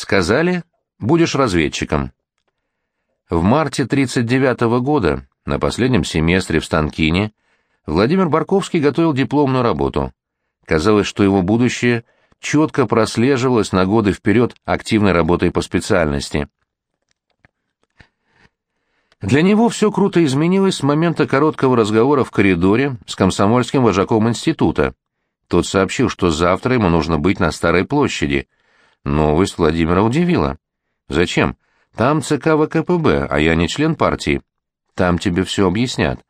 Сказали, будешь разведчиком. В марте 1939 года, на последнем семестре в Станкине, Владимир Барковский готовил дипломную работу. Казалось, что его будущее четко прослеживалось на годы вперед активной работой по специальности. Для него все круто изменилось с момента короткого разговора в коридоре с комсомольским вожаком института. Тот сообщил, что завтра ему нужно быть на Старой площади. Новость Владимира удивила. «Зачем? Там ЦК ВКПБ, а я не член партии. Там тебе все объяснят».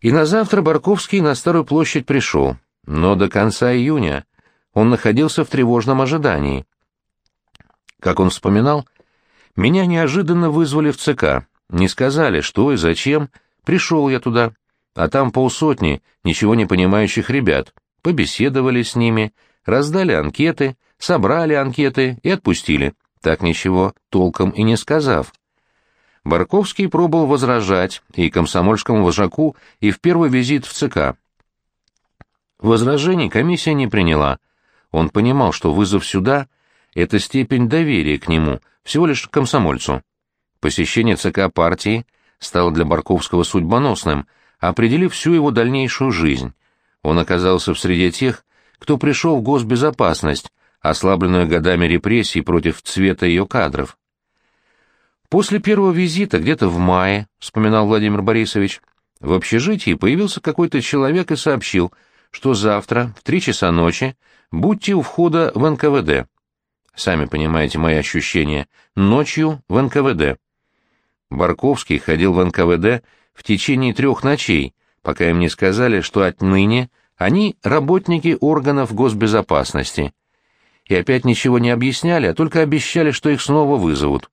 И на завтра Барковский на Старую площадь пришел, но до конца июня он находился в тревожном ожидании. Как он вспоминал, меня неожиданно вызвали в ЦК, не сказали, что и зачем, пришел я туда, а там полсотни ничего не понимающих ребят, побеседовали с ними, раздали анкеты, собрали анкеты и отпустили, так ничего толком и не сказав. Барковский пробовал возражать и комсомольскому вожаку, и в первый визит в ЦК. Возражений комиссия не приняла. Он понимал, что вызов сюда — это степень доверия к нему, всего лишь комсомольцу. Посещение ЦК партии стало для Барковского судьбоносным, определив всю его дальнейшую жизнь. Он оказался в среде тех, кто пришел в госбезопасность, ослабленную годами репрессий против цвета ее кадров. После первого визита, где-то в мае, вспоминал Владимир Борисович, в общежитии появился какой-то человек и сообщил, что завтра в три часа ночи будьте у входа в НКВД. Сами понимаете мои ощущения. Ночью в НКВД. Барковский ходил в НКВД в течение трех ночей, пока им не сказали, что отныне они работники органов госбезопасности. И опять ничего не объясняли, а только обещали, что их снова вызовут.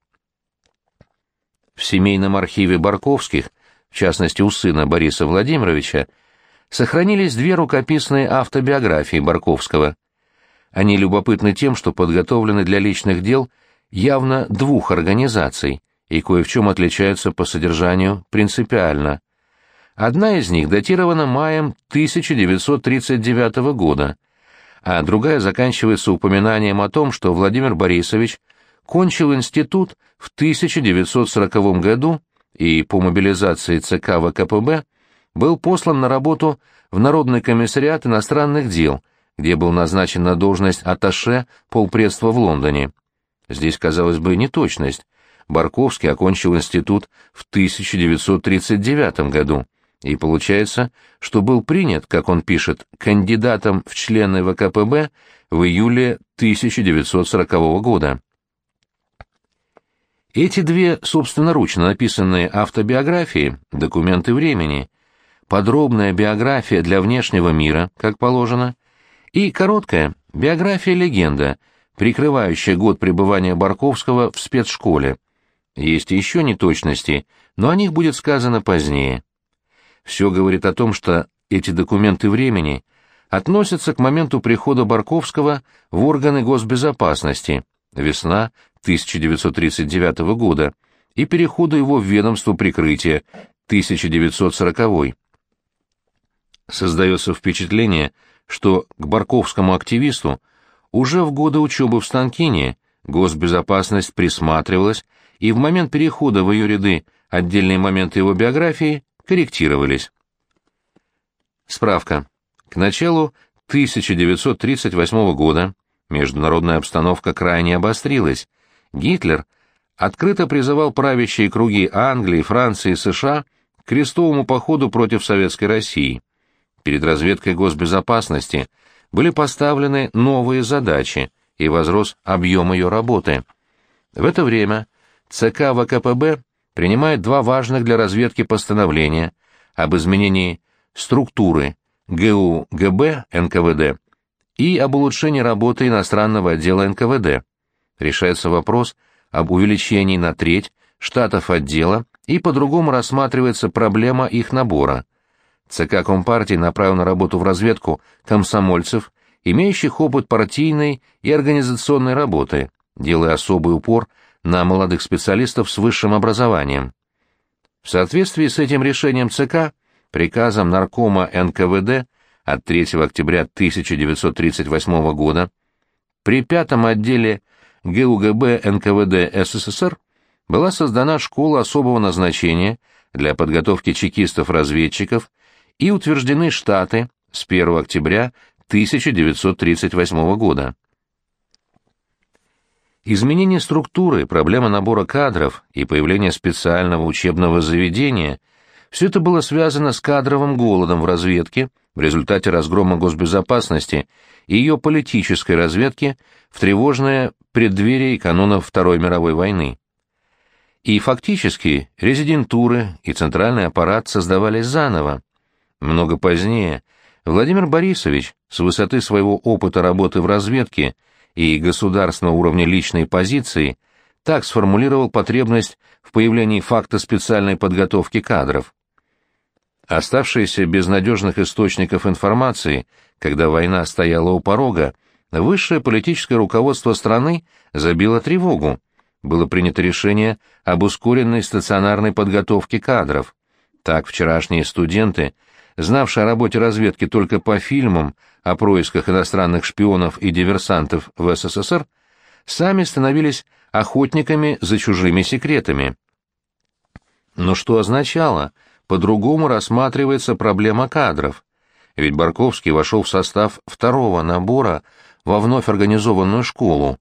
В семейном архиве Барковских, в частности у сына Бориса Владимировича, сохранились две рукописные автобиографии Барковского. Они любопытны тем, что подготовлены для личных дел явно двух организаций и кое в чем отличаются по содержанию принципиально. Одна из них датирована маем 1939 года, а другая заканчивается упоминанием о том, что Владимир Борисович кончил институт в 1940 году и по мобилизации ЦК ВКПБ был послан на работу в Народный комиссариат иностранных дел, где был назначен на должность атташе полпредства в Лондоне. Здесь, казалось бы, неточность. Барковский окончил институт в 1939 году, и получается, что был принят, как он пишет, кандидатом в члены ВКПБ в июле 1940 года. Эти две собственноручно написанные автобиографии — документы времени, подробная биография для внешнего мира, как положено, и короткая биография-легенда, прикрывающая год пребывания Барковского в спецшколе. Есть еще неточности, но о них будет сказано позднее. Все говорит о том, что эти документы времени относятся к моменту прихода Барковского в органы госбезопасности, весна 1939 года и перехода его в ведомство прикрытия 1940. Создается впечатление, что к барковскому активисту уже в годы учебы в Станкине госбезопасность присматривалась, и в момент перехода в ее ряды отдельные моменты его биографии корректировались. Справка. К началу 1938 года международная обстановка крайне обострилась, Гитлер открыто призывал правящие круги Англии, Франции и США к крестовому походу против Советской России. Перед разведкой госбезопасности были поставлены новые задачи и возрос объем ее работы. В это время ЦК ВКПБ принимает два важных для разведки постановления об изменении структуры ГУ ГБ НКВД и об улучшении работы иностранного отдела НКВД решается вопрос об увеличении на треть штатов отдела и по-другому рассматривается проблема их набора. ЦК Компартии направил на работу в разведку комсомольцев, имеющих опыт партийной и организационной работы, делая особый упор на молодых специалистов с высшим образованием. В соответствии с этим решением ЦК, приказом Наркома НКВД от 3 октября 1938 года, при пятом отделе ГУГБ НКВД СССР была создана школа особого назначения для подготовки чекистов-разведчиков и утверждены штаты с 1 октября 1938 года. Изменение структуры, проблема набора кадров и появление специального учебного заведения – все это было связано с кадровым голодом в разведке в результате разгрома госбезопасности и ее политической разведки в тревожное преддверие канонов Второй мировой войны. И фактически резидентуры и центральный аппарат создавались заново. Много позднее Владимир Борисович с высоты своего опыта работы в разведке и государственного уровня личной позиции так сформулировал потребность в появлении факта специальной подготовки кадров. Оставшиеся без надежных источников информации, когда война стояла у порога, высшее политическое руководство страны забило тревогу. Было принято решение об ускоренной стационарной подготовке кадров. Так вчерашние студенты, знавшие о работе разведки только по фильмам о происках иностранных шпионов и диверсантов в СССР, сами становились охотниками за чужими секретами. Но что означало – по-другому рассматривается проблема кадров. Ведь Барковский вошел в состав второго набора во вновь организованную школу.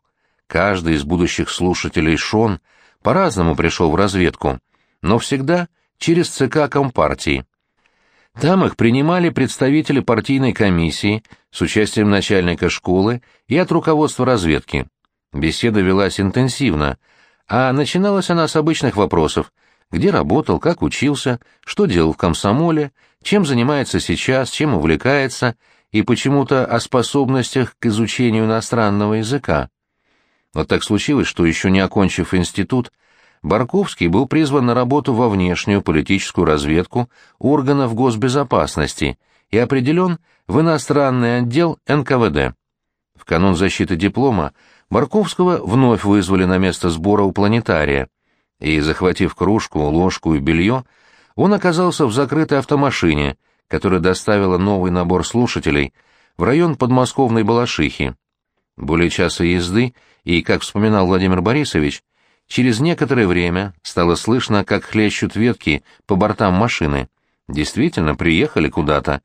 Каждый из будущих слушателей Шон по-разному пришел в разведку, но всегда через ЦК Компартии. Там их принимали представители партийной комиссии с участием начальника школы и от руководства разведки. Беседа велась интенсивно, а начиналась она с обычных вопросов – где работал, как учился, что делал в комсомоле, чем занимается сейчас, чем увлекается, и почему-то о способностях к изучению иностранного языка. Вот так случилось, что еще не окончив институт, Барковский был призван на работу во внешнюю политическую разведку органов госбезопасности и определен в иностранный отдел НКВД. В канун защиты диплома Барковского вновь вызвали на место сбора у планетария и, захватив кружку, ложку и белье, он оказался в закрытой автомашине, которая доставила новый набор слушателей в район подмосковной Балашихи. Более часа езды, и, как вспоминал Владимир Борисович, через некоторое время стало слышно, как хлещут ветки по бортам машины. Действительно, приехали куда-то.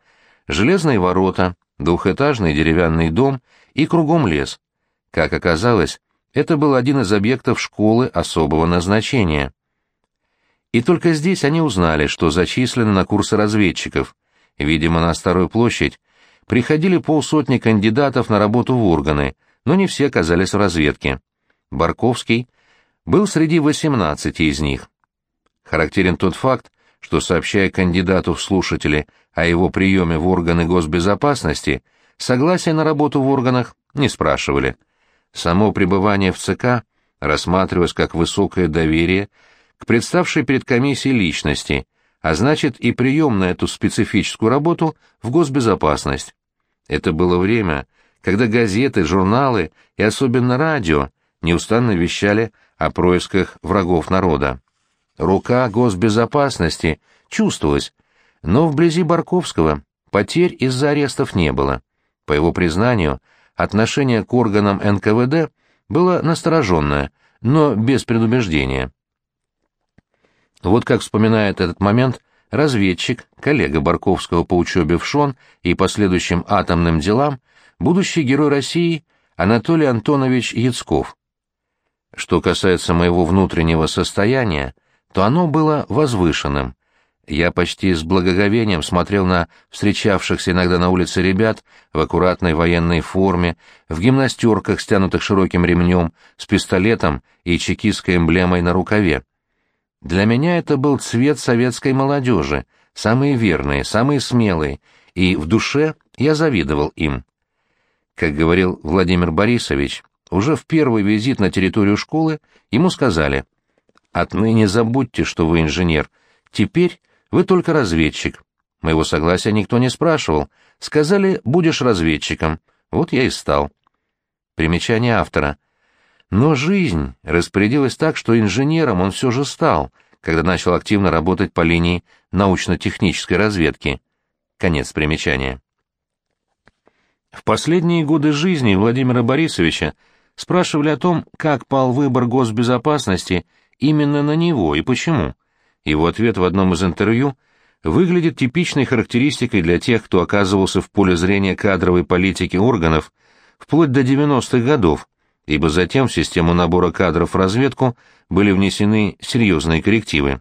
Железные ворота, двухэтажный деревянный дом и кругом лес. Как оказалось, это был один из объектов школы особого назначения. И только здесь они узнали, что зачислены на курсы разведчиков. Видимо, на Старую площадь приходили полсотни кандидатов на работу в органы, но не все оказались в разведке. Барковский был среди 18 из них. Характерен тот факт, что, сообщая кандидату в слушатели о его приеме в органы госбезопасности, согласия на работу в органах не спрашивали – Само пребывание в ЦК рассматривалось как высокое доверие к представшей перед комиссией личности, а значит и прием на эту специфическую работу в госбезопасность. Это было время, когда газеты, журналы и особенно радио неустанно вещали о происках врагов народа. Рука госбезопасности чувствовалась, но вблизи Барковского потерь из-за арестов не было. По его признанию, отношение к органам НКВД было настороженное, но без предубеждения. Вот как вспоминает этот момент разведчик, коллега Барковского по учебе в ШОН и последующим атомным делам, будущий герой России Анатолий Антонович Яцков. Что касается моего внутреннего состояния, то оно было возвышенным, я почти с благоговением смотрел на встречавшихся иногда на улице ребят в аккуратной военной форме, в гимнастерках, стянутых широким ремнем, с пистолетом и чекистской эмблемой на рукаве. Для меня это был цвет советской молодежи, самые верные, самые смелые, и в душе я завидовал им. Как говорил Владимир Борисович, уже в первый визит на территорию школы ему сказали «Отныне забудьте, что вы инженер, теперь вы только разведчик. Моего согласия никто не спрашивал. Сказали, будешь разведчиком. Вот я и стал. Примечание автора. Но жизнь распорядилась так, что инженером он все же стал, когда начал активно работать по линии научно-технической разведки. Конец примечания. В последние годы жизни Владимира Борисовича спрашивали о том, как пал выбор госбезопасности именно на него и почему. Его ответ в одном из интервью выглядит типичной характеристикой для тех, кто оказывался в поле зрения кадровой политики органов вплоть до 90-х годов, ибо затем в систему набора кадров в разведку были внесены серьезные коррективы.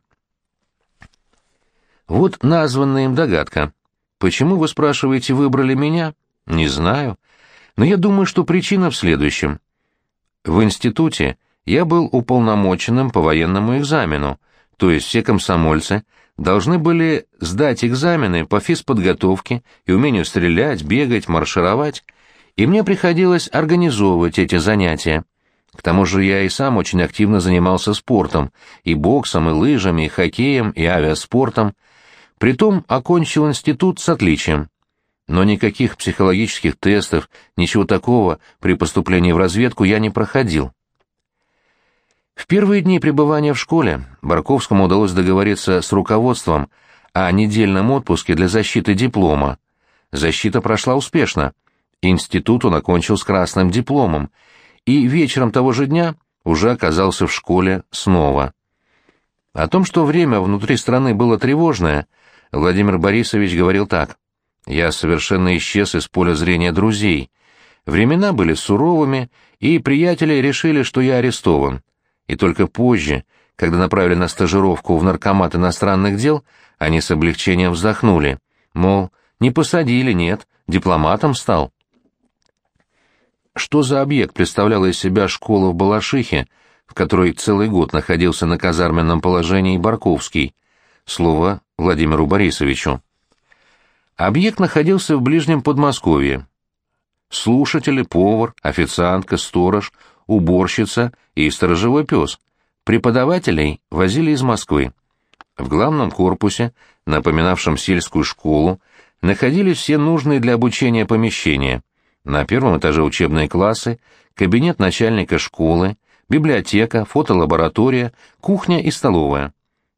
Вот названная им догадка. Почему, вы спрашиваете, выбрали меня? Не знаю. Но я думаю, что причина в следующем. В институте я был уполномоченным по военному экзамену, то есть все комсомольцы должны были сдать экзамены по физподготовке и умению стрелять, бегать, маршировать, и мне приходилось организовывать эти занятия. К тому же я и сам очень активно занимался спортом, и боксом, и лыжами, и хоккеем, и авиаспортом. Притом окончил институт с отличием. Но никаких психологических тестов, ничего такого при поступлении в разведку я не проходил. В первые дни пребывания в школе Барковскому удалось договориться с руководством о недельном отпуске для защиты диплома. Защита прошла успешно. Институт он окончил с красным дипломом, и вечером того же дня уже оказался в школе снова. О том, что время внутри страны было тревожное, Владимир Борисович говорил так. «Я совершенно исчез из поля зрения друзей. Времена были суровыми, и приятели решили, что я арестован и только позже, когда направили на стажировку в наркомат иностранных дел, они с облегчением вздохнули, мол, не посадили, нет, дипломатом стал. Что за объект представляла из себя школа в Балашихе, в которой целый год находился на казарменном положении Барковский? Слово Владимиру Борисовичу. Объект находился в ближнем Подмосковье. Слушатели, повар, официантка, сторож — уборщица и сторожевой пес. Преподавателей возили из Москвы. В главном корпусе, напоминавшем сельскую школу, находились все нужные для обучения помещения. На первом этаже учебные классы, кабинет начальника школы, библиотека, фотолаборатория, кухня и столовая.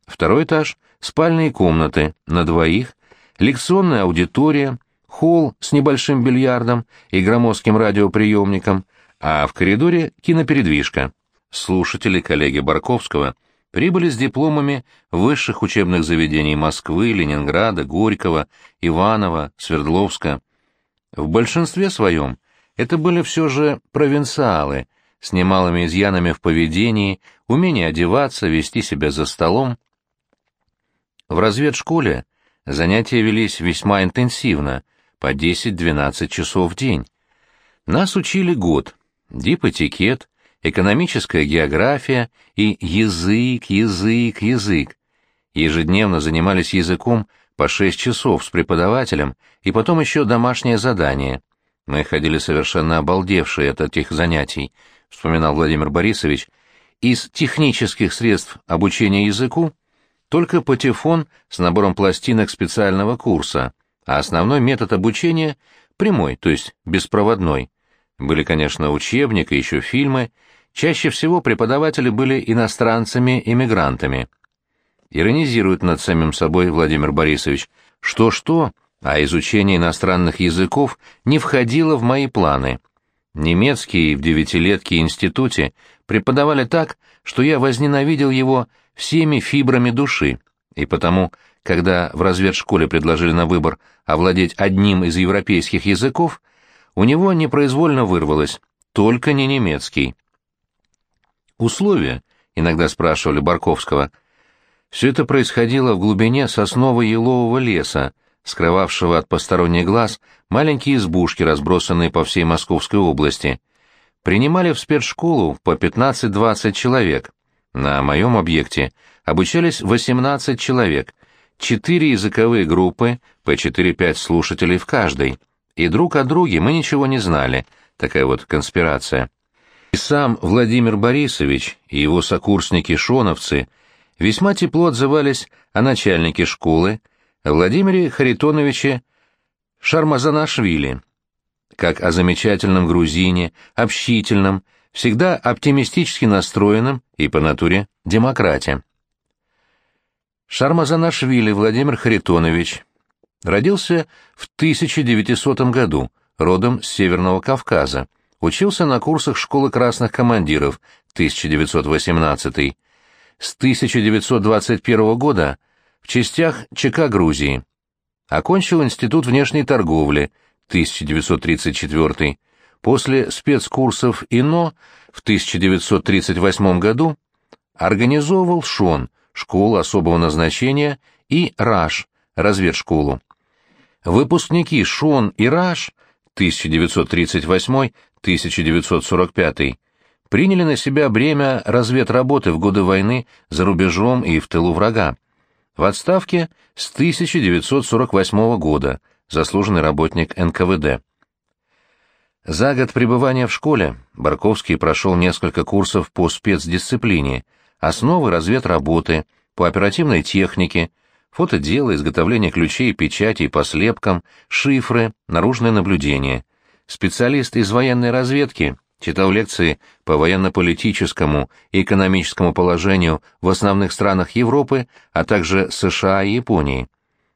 Второй этаж — спальные комнаты на двоих, лекционная аудитория, холл с небольшим бильярдом и громоздким радиоприемником, а в коридоре кинопередвижка. Слушатели коллеги Барковского прибыли с дипломами высших учебных заведений Москвы, Ленинграда, Горького, Иванова, Свердловска. В большинстве своем это были все же провинциалы, с немалыми изъянами в поведении, умение одеваться, вести себя за столом. В разведшколе занятия велись весьма интенсивно, по 10-12 часов в день. Нас учили год, дипэтикет, экономическая география и язык, язык, язык. Ежедневно занимались языком по шесть часов с преподавателем и потом еще домашнее задание. Мы ходили совершенно обалдевшие от этих занятий, вспоминал Владимир Борисович. Из технических средств обучения языку только патефон с набором пластинок специального курса, а основной метод обучения — прямой, то есть беспроводной. Были, конечно, учебник и еще фильмы. Чаще всего преподаватели были иностранцами-иммигрантами. Иронизирует над самим собой Владимир Борисович. Что-что, а изучение иностранных языков не входило в мои планы. Немецкий в девятилетке институте преподавали так, что я возненавидел его всеми фибрами души, и потому, когда в разведшколе предложили на выбор овладеть одним из европейских языков, у него непроизвольно вырвалось «только не немецкий». Условия, иногда спрашивали Барковского, все это происходило в глубине сосново-елового леса, скрывавшего от посторонних глаз маленькие избушки, разбросанные по всей Московской области. Принимали в спецшколу по 15-20 человек. На моем объекте обучались 18 человек, 4 языковые группы, по 4-5 слушателей в каждой – и друг о друге мы ничего не знали, такая вот конспирация. И сам Владимир Борисович и его сокурсники-шоновцы весьма тепло отзывались о начальнике школы Владимире Харитоновиче Шармазанашвили, как о замечательном грузине, общительном, всегда оптимистически настроенном и по натуре демократе. Шармазанашвили Владимир Харитонович Родился в 1900 году, родом с Северного Кавказа. Учился на курсах школы красных командиров 1918. С 1921 года в частях ЧК Грузии. Окончил Институт внешней торговли 1934. После спецкурсов ИНО в 1938 году организовывал ШОН, школу особого назначения, и РАШ, разведшколу. Выпускники ШОН и РАШ 1938-1945 приняли на себя бремя разведработы в годы войны за рубежом и в тылу врага. В отставке с 1948 года, заслуженный работник НКВД. За год пребывания в школе Барковский прошел несколько курсов по спецдисциплине, основы разведработы, по оперативной технике, фотодело, изготовление ключей, печатей по слепкам, шифры, наружное наблюдение. Специалист из военной разведки читал лекции по военно-политическому и экономическому положению в основных странах Европы, а также США и Японии.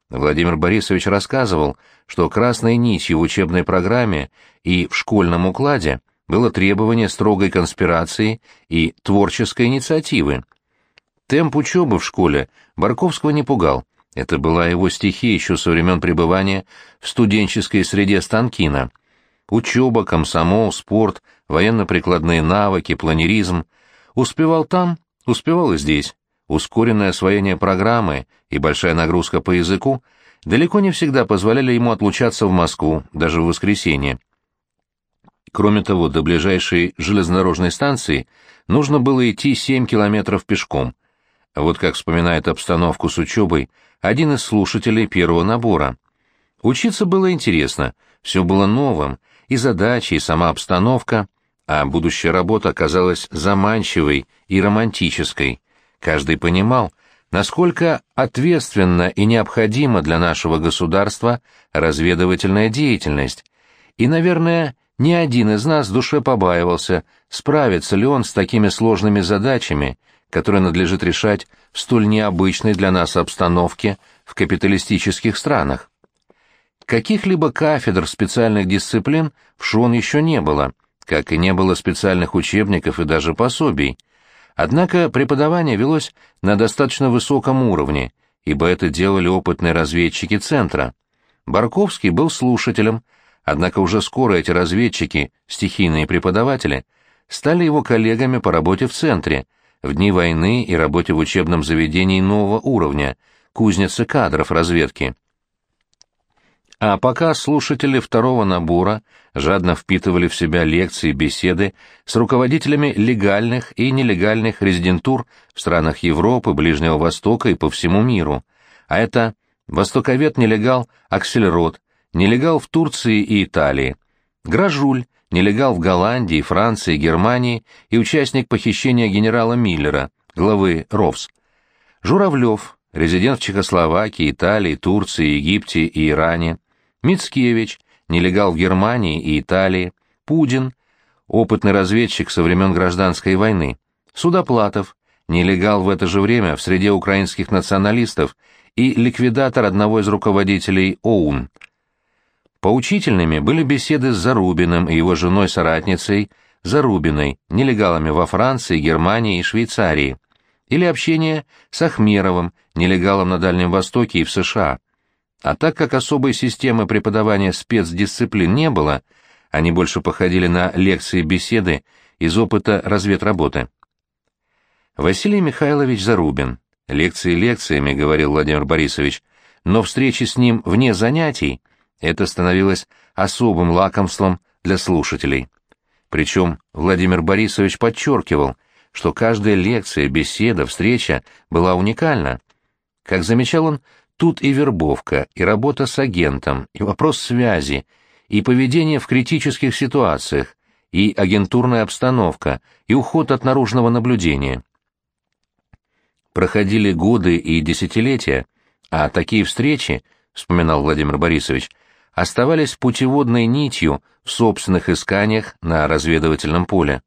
Владимир Борисович рассказывал, что красной нитью в учебной программе и в школьном укладе было требование строгой конспирации и творческой инициативы. Темп учебы в школе Барковского не пугал. Это была его стихия еще со времен пребывания в студенческой среде Станкина. Учеба, комсомол, спорт, военно-прикладные навыки, планеризм. Успевал там, успевал и здесь ускоренное освоение программы и большая нагрузка по языку далеко не всегда позволяли ему отлучаться в Москву, даже в воскресенье. Кроме того, до ближайшей железнодорожной станции нужно было идти 7 километров пешком. Вот как вспоминает обстановку с учебой один из слушателей первого набора. Учиться было интересно, все было новым, и задачи, и сама обстановка, а будущая работа оказалась заманчивой и романтической. Каждый понимал, насколько ответственна и необходима для нашего государства разведывательная деятельность, и, наверное, ни один из нас в душе побаивался, справится ли он с такими сложными задачами, которые надлежит решать в столь необычной для нас обстановке в капиталистических странах. Каких-либо кафедр специальных дисциплин в ШОН еще не было, как и не было специальных учебников и даже пособий, Однако преподавание велось на достаточно высоком уровне, ибо это делали опытные разведчики центра. Барковский был слушателем, однако уже скоро эти разведчики, стихийные преподаватели, стали его коллегами по работе в центре, в дни войны и работе в учебном заведении нового уровня, кузницы кадров разведки. А пока слушатели второго набора жадно впитывали в себя лекции и беседы с руководителями легальных и нелегальных резидентур в странах Европы, Ближнего Востока и по всему миру. А это востоковед-нелегал Аксельрод, нелегал в Турции и Италии, Гражуль, нелегал в Голландии, Франции, Германии и участник похищения генерала Миллера, главы РОВС, Журавлев, резидент в Чехословакии, Италии, Турции, Египте и Иране, Мицкевич, нелегал в Германии и Италии, Пудин, опытный разведчик со времен гражданской войны, Судоплатов, нелегал в это же время в среде украинских националистов и ликвидатор одного из руководителей ОУН. Поучительными были беседы с Зарубиным и его женой-соратницей Зарубиной, нелегалами во Франции, Германии и Швейцарии, или общение с Ахмеровым, нелегалом на Дальнем Востоке и в США. А так как особой системы преподавания спецдисциплин не было, они больше походили на лекции-беседы из опыта разведработы. Василий Михайлович Зарубин. Лекции лекциями, говорил Владимир Борисович, но встречи с ним вне занятий это становилось особым лакомством для слушателей. Причем Владимир Борисович подчеркивал, что каждая лекция, беседа, встреча была уникальна. Как замечал он, Тут и вербовка, и работа с агентом, и вопрос связи, и поведение в критических ситуациях, и агентурная обстановка, и уход от наружного наблюдения. Проходили годы и десятилетия, а такие встречи, вспоминал Владимир Борисович, оставались путеводной нитью в собственных исканиях на разведывательном поле.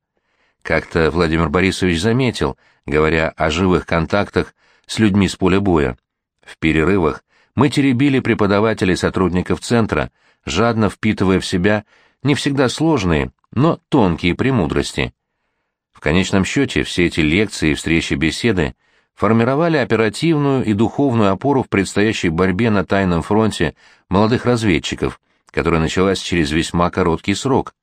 Как-то Владимир Борисович заметил, говоря о живых контактах с людьми с поля боя. В перерывах мы теребили преподавателей и сотрудников центра, жадно впитывая в себя не всегда сложные, но тонкие премудрости. В конечном счете все эти лекции, встречи-беседы формировали оперативную и духовную опору в предстоящей борьбе на тайном фронте молодых разведчиков, которая началась через весьма короткий срок.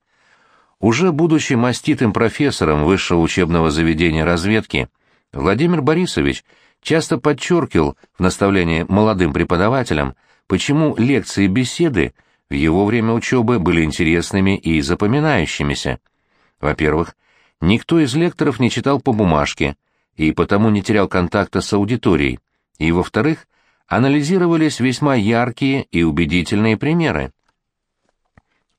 Уже будучи маститым профессором высшего учебного заведения разведки, Владимир Борисович часто подчеркивал в наставлении молодым преподавателям, почему лекции и беседы в его время учебы были интересными и запоминающимися. Во-первых, никто из лекторов не читал по бумажке и потому не терял контакта с аудиторией, и, во-вторых, анализировались весьма яркие и убедительные примеры.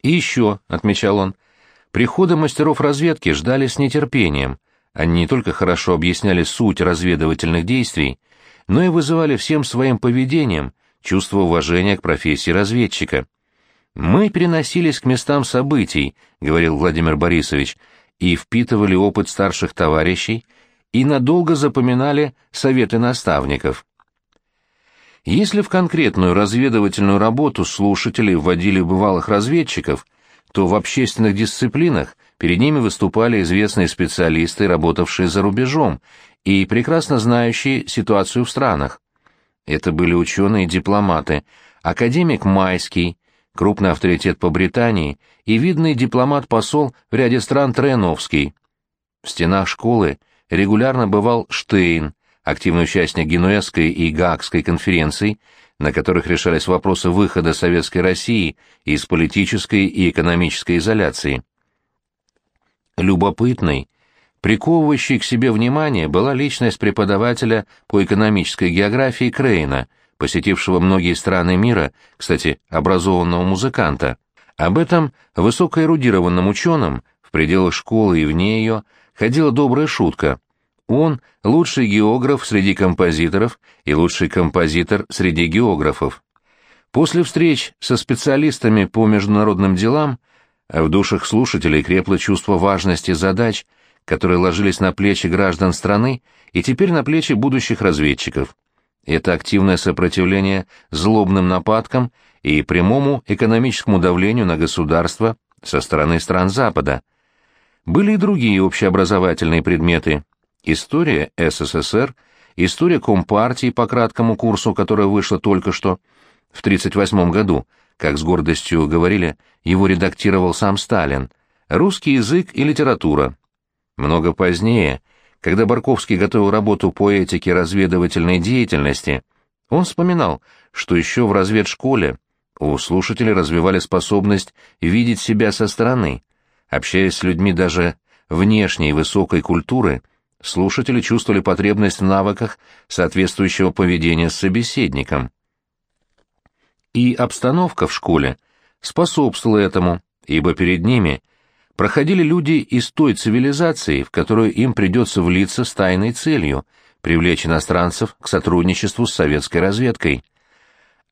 «И еще», — отмечал он, — «прихода мастеров разведки ждали с нетерпением. Они не только хорошо объясняли суть разведывательных действий, но и вызывали всем своим поведением чувство уважения к профессии разведчика. «Мы переносились к местам событий», — говорил Владимир Борисович, «и впитывали опыт старших товарищей, и надолго запоминали советы наставников». Если в конкретную разведывательную работу слушатели вводили бывалых разведчиков, то в общественных дисциплинах перед ними выступали известные специалисты, работавшие за рубежом и прекрасно знающие ситуацию в странах. Это были ученые и дипломаты, академик Майский, крупный авторитет по Британии и видный дипломат-посол в ряде стран Трояновский. В стенах школы регулярно бывал Штейн, активный участник Генуэзской и Гаагской конференций, на которых решались вопросы выхода Советской России из политической и экономической изоляции. Любопытной, приковывающей к себе внимание была личность преподавателя по экономической географии Крейна, посетившего многие страны мира, кстати, образованного музыканта. Об этом высокоэрудированном ученом в пределах школы и вне ее ходила добрая шутка. Он — лучший географ среди композиторов и лучший композитор среди географов. После встреч со специалистами по международным делам в душах слушателей крепло чувство важности задач, которые ложились на плечи граждан страны и теперь на плечи будущих разведчиков. Это активное сопротивление злобным нападкам и прямому экономическому давлению на государство со стороны стран Запада. Были и другие общеобразовательные предметы, История СССР, история Компартии по краткому курсу, которая вышла только что в 1938 году, как с гордостью говорили, его редактировал сам Сталин, русский язык и литература. Много позднее, когда Барковский готовил работу по этике разведывательной деятельности, он вспоминал, что еще в разведшколе у слушателей развивали способность видеть себя со стороны, общаясь с людьми даже внешней высокой культуры – слушатели чувствовали потребность в навыках соответствующего поведения с собеседником. И обстановка в школе способствовала этому, ибо перед ними проходили люди из той цивилизации, в которую им придется влиться с тайной целью – привлечь иностранцев к сотрудничеству с советской разведкой.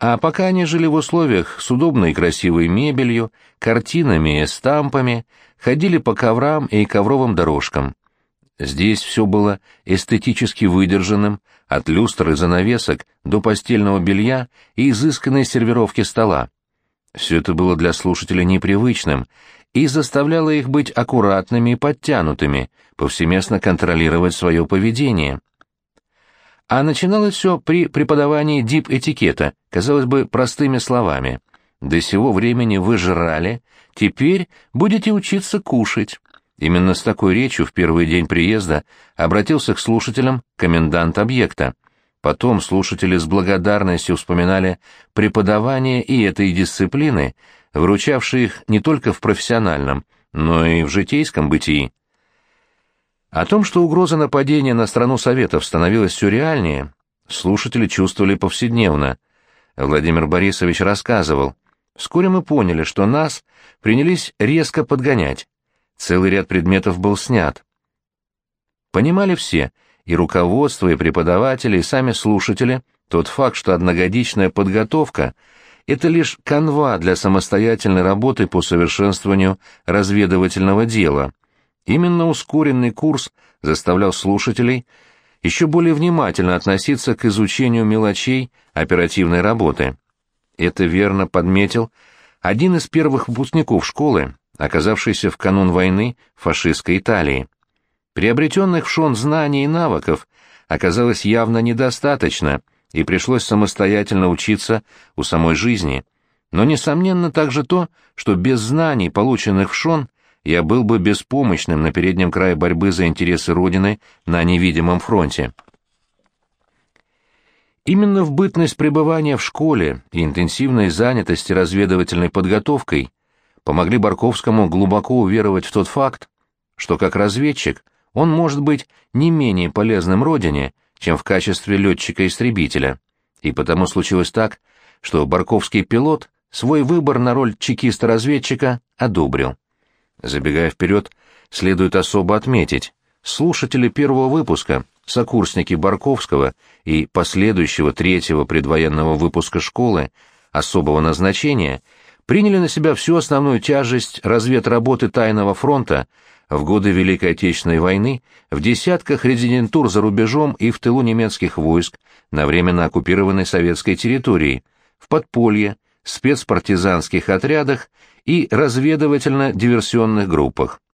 А пока они жили в условиях с удобной и красивой мебелью, картинами и стампами, ходили по коврам и ковровым дорожкам – Здесь все было эстетически выдержанным, от люстр и занавесок до постельного белья и изысканной сервировки стола. Все это было для слушателей непривычным и заставляло их быть аккуратными и подтянутыми, повсеместно контролировать свое поведение. А начиналось все при преподавании дип-этикета, казалось бы, простыми словами. «До сего времени вы жрали, теперь будете учиться кушать». Именно с такой речью в первый день приезда обратился к слушателям комендант объекта. Потом слушатели с благодарностью вспоминали преподавание и этой дисциплины, вручавшие их не только в профессиональном, но и в житейском бытии. О том, что угроза нападения на страну Советов становилась все реальнее, слушатели чувствовали повседневно. Владимир Борисович рассказывал. Вскоре мы поняли, что нас принялись резко подгонять. Целый ряд предметов был снят. Понимали все, и руководство, и преподаватели, и сами слушатели, тот факт, что одногодичная подготовка — это лишь канва для самостоятельной работы по совершенствованию разведывательного дела. Именно ускоренный курс заставлял слушателей еще более внимательно относиться к изучению мелочей оперативной работы. Это верно подметил один из первых выпускников школы, оказавшейся в канун войны фашистской Италии. Приобретенных в Шон знаний и навыков оказалось явно недостаточно, и пришлось самостоятельно учиться у самой жизни. Но несомненно также то, что без знаний, полученных в Шон, я был бы беспомощным на переднем крае борьбы за интересы Родины на невидимом фронте. Именно в бытность пребывания в школе и интенсивной занятости разведывательной подготовкой помогли Барковскому глубоко уверовать в тот факт, что как разведчик он может быть не менее полезным Родине, чем в качестве летчика-истребителя. И потому случилось так, что Барковский пилот свой выбор на роль чекиста-разведчика одобрил. Забегая вперед, следует особо отметить, слушатели первого выпуска — сокурсники Барковского и последующего третьего предвоенного выпуска школы особого назначения приняли на себя всю основную тяжесть разведработы тайного фронта в годы Великой Отечественной войны в десятках резидентур за рубежом и в тылу немецких войск на временно оккупированной советской территории, в подполье, спецпартизанских отрядах и разведывательно-диверсионных группах.